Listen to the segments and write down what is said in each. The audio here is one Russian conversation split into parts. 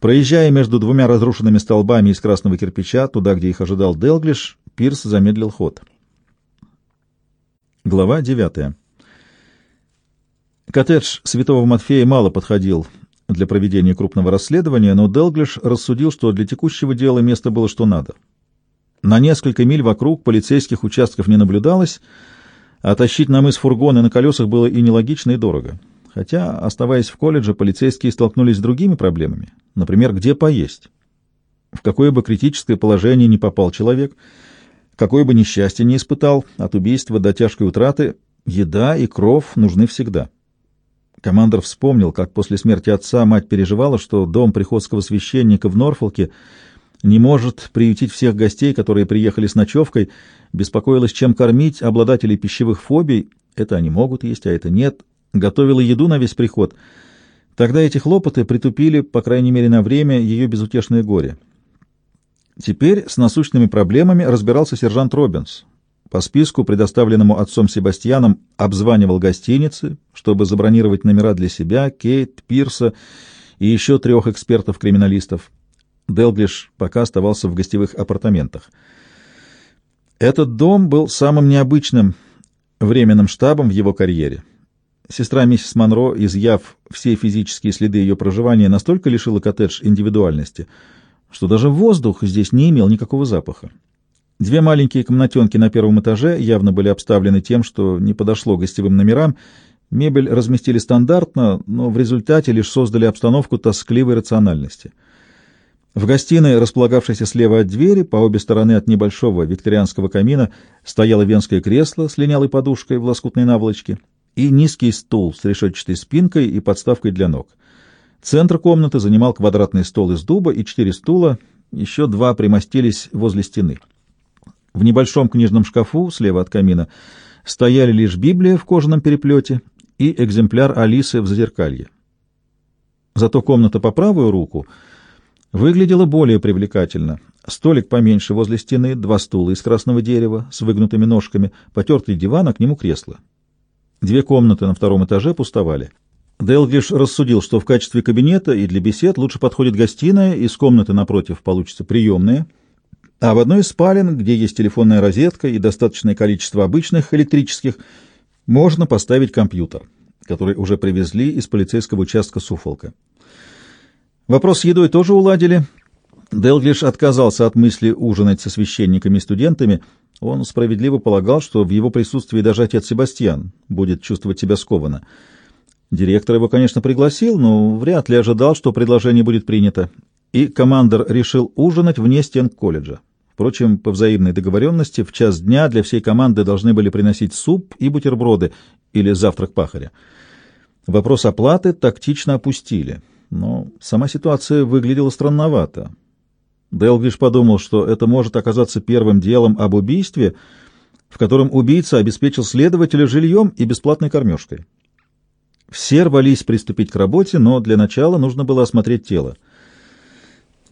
Проезжая между двумя разрушенными столбами из красного кирпича, туда, где их ожидал Делглиш, Пирс замедлил ход. Глава девятая. Коттедж Святого Матфея мало подходил для проведения крупного расследования, но Делглиш рассудил, что для текущего дела место было что надо. На несколько миль вокруг полицейских участков не наблюдалось, а тащить на мыс фургоны на колесах было и нелогично, и дорого. Хотя, оставаясь в колледже, полицейские столкнулись с другими проблемами. Например, где поесть? В какое бы критическое положение не попал человек, какое бы несчастье не испытал, от убийства до тяжкой утраты, еда и кров нужны всегда. Командор вспомнил, как после смерти отца мать переживала, что дом приходского священника в Норфолке не может приютить всех гостей, которые приехали с ночевкой, беспокоилась, чем кормить обладателей пищевых фобий, это они могут есть, а это нет, готовила еду на весь приход. Тогда эти хлопоты притупили, по крайней мере на время, ее безутешное горе. Теперь с насущными проблемами разбирался сержант Робинс. По списку, предоставленному отцом Себастьяном, обзванивал гостиницы, чтобы забронировать номера для себя, Кейт, Пирса и еще трех экспертов-криминалистов. Делглиш пока оставался в гостевых апартаментах. Этот дом был самым необычным временным штабом в его карьере. Сестра миссис Монро, изъяв все физические следы ее проживания, настолько лишила коттедж индивидуальности, что даже воздух здесь не имел никакого запаха. Две маленькие комнатенки на первом этаже явно были обставлены тем, что не подошло гостевым номерам, мебель разместили стандартно, но в результате лишь создали обстановку тоскливой рациональности — в гостиной, располагавшейся слева от двери, по обе стороны от небольшого викторианского камина, стояло венское кресло с линялой подушкой в лоскутной наволочке и низкий стул с решетчатой спинкой и подставкой для ног. Центр комнаты занимал квадратный стол из дуба и четыре стула, еще два примостились возле стены. В небольшом книжном шкафу слева от камина стояли лишь Библия в кожаном переплете и экземпляр Алисы в зазеркалье. Зато комната по правую руку — выглядела более привлекательно. Столик поменьше возле стены, два стула из красного дерева с выгнутыми ножками, потертый диван, а к нему кресло. Две комнаты на втором этаже пустовали. Делглиш рассудил, что в качестве кабинета и для бесед лучше подходит гостиная, из комнаты напротив получится приемная, а в одной из спален, где есть телефонная розетка и достаточное количество обычных электрических, можно поставить компьютер, который уже привезли из полицейского участка Суфолка. Вопрос с едой тоже уладили. Делглиш отказался от мысли ужинать со священниками и студентами. Он справедливо полагал, что в его присутствии даже отец Себастьян будет чувствовать себя скованно. Директор его, конечно, пригласил, но вряд ли ожидал, что предложение будет принято. И командор решил ужинать вне стен колледжа. Впрочем, по взаимной договоренности в час дня для всей команды должны были приносить суп и бутерброды или завтрак пахаря. Вопрос оплаты тактично опустили но сама ситуация выглядела странновато. Делглиш подумал, что это может оказаться первым делом об убийстве, в котором убийца обеспечил следователя жильем и бесплатной кормежкой. Все рвались приступить к работе, но для начала нужно было осмотреть тело.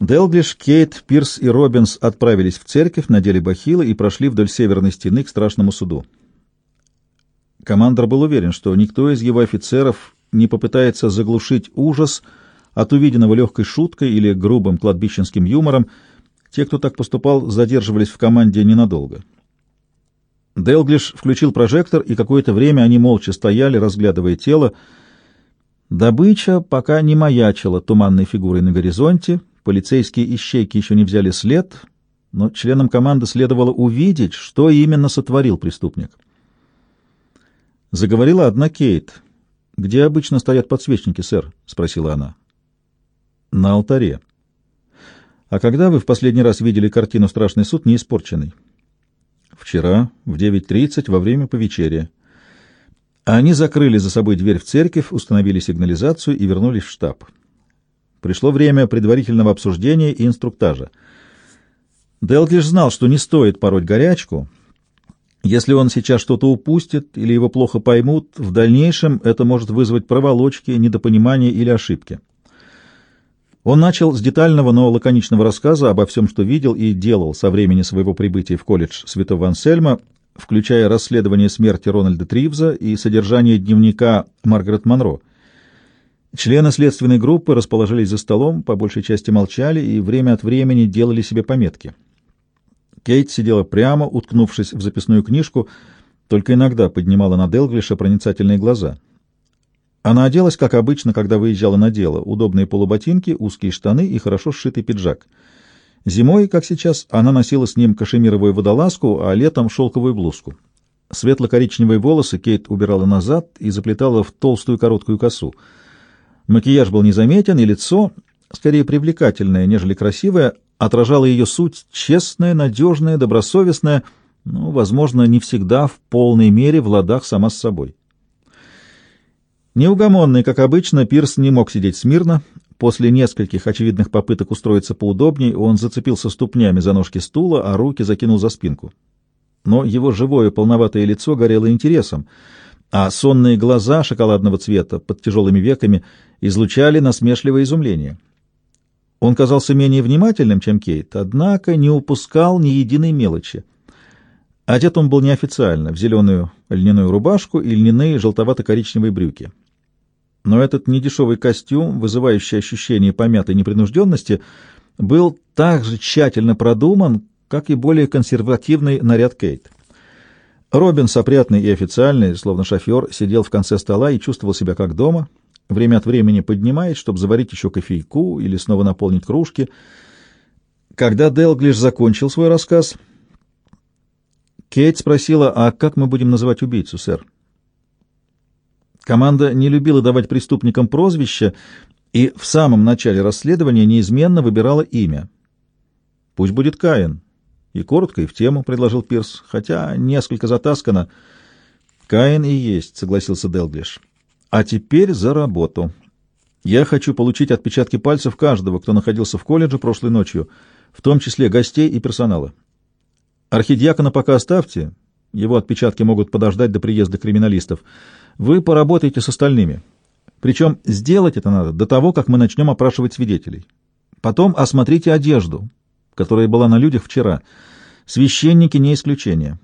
Делглиш, Кейт, Пирс и Робинс отправились в церковь, надели бахилы и прошли вдоль северной стены к страшному суду. Командор был уверен, что никто из его офицеров не попытается заглушить ужас, от увиденного легкой шуткой или грубым кладбищенским юмором, те, кто так поступал, задерживались в команде ненадолго. Делглиш включил прожектор, и какое-то время они молча стояли, разглядывая тело. Добыча пока не маячила туманной фигурой на горизонте, полицейские ищейки еще не взяли след, но членам команды следовало увидеть, что именно сотворил преступник. Заговорила одна Кейт. «Где обычно стоят подсвечники, сэр?» — спросила она. На алтаре. А когда вы в последний раз видели картину «Страшный суд» не испорченной? Вчера в 9.30 во время повечерия. Они закрыли за собой дверь в церковь, установили сигнализацию и вернулись в штаб. Пришло время предварительного обсуждения и инструктажа. Делглиш знал, что не стоит пороть горячку. Если он сейчас что-то упустит или его плохо поймут, в дальнейшем это может вызвать проволочки, недопонимания или ошибки. Он начал с детального, но лаконичного рассказа обо всем, что видел и делал со времени своего прибытия в колледж Святого Ансельма, включая расследование смерти Рональда Тривза и содержание дневника Маргарет Монро. Члены следственной группы расположились за столом, по большей части молчали и время от времени делали себе пометки. Кейт сидела прямо, уткнувшись в записную книжку, только иногда поднимала на Делглиша проницательные глаза. Она оделась, как обычно, когда выезжала на дело, удобные полуботинки, узкие штаны и хорошо сшитый пиджак. Зимой, как сейчас, она носила с ним кашемировую водолазку, а летом — шелковую блузку. Светло-коричневые волосы Кейт убирала назад и заплетала в толстую короткую косу. Макияж был незаметен, и лицо, скорее привлекательное, нежели красивое, отражало ее суть, честная, надежная, добросовестная, но, возможно, не всегда в полной мере в ладах сама с собой. Неугомонный, как обычно, Пирс не мог сидеть смирно. После нескольких очевидных попыток устроиться поудобнее, он зацепился ступнями за ножки стула, а руки закинул за спинку. Но его живое полноватое лицо горело интересом, а сонные глаза шоколадного цвета под тяжелыми веками излучали насмешливое изумление. Он казался менее внимательным, чем Кейт, однако не упускал ни единой мелочи. Одет он был неофициально, в зеленую льняную рубашку и льняные желтовато-коричневые брюки. Но этот недешевый костюм, вызывающий ощущение помятой непринужденности, был так же тщательно продуман, как и более консервативный наряд Кейт. Робин, опрятный и официальный, словно шофер, сидел в конце стола и чувствовал себя как дома, время от времени поднимаясь, чтобы заварить еще кофейку или снова наполнить кружки. Когда Делглиш закончил свой рассказ, Кейт спросила, а как мы будем называть убийцу, сэр? Команда не любила давать преступникам прозвища и в самом начале расследования неизменно выбирала имя. «Пусть будет Каин». И коротко, и в тему, — предложил Пирс, хотя несколько затаскано. «Каин и есть», — согласился Делглиш. «А теперь за работу. Я хочу получить отпечатки пальцев каждого, кто находился в колледже прошлой ночью, в том числе гостей и персонала. Архидиакона пока оставьте, его отпечатки могут подождать до приезда криминалистов. Вы поработаете с остальными. Причем сделать это надо до того, как мы начнем опрашивать свидетелей. Потом осмотрите одежду, которая была на людях вчера. Священники не исключение.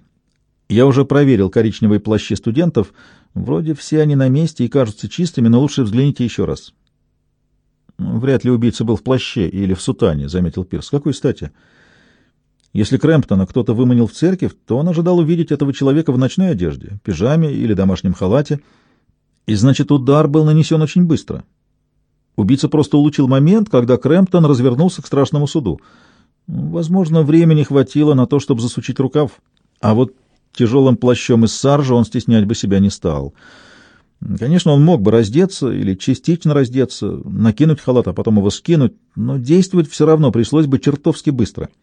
Я уже проверил коричневые плащи студентов. Вроде все они на месте и кажутся чистыми, но лучше взгляните еще раз. Вряд ли убийца был в плаще или в сутане, — заметил Пирс. Какой стати? Если Крэмптона кто-то выманил в церковь, то он ожидал увидеть этого человека в ночной одежде, пижаме или домашнем халате, и значит, удар был нанесен очень быстро. Убийца просто улучил момент, когда Крэмптон развернулся к страшному суду. Возможно, времени хватило на то, чтобы засучить рукав, а вот тяжелым плащом из саржа он стеснять бы себя не стал. Конечно, он мог бы раздеться или частично раздеться, накинуть халат, а потом его скинуть, но действовать все равно пришлось бы чертовски быстро —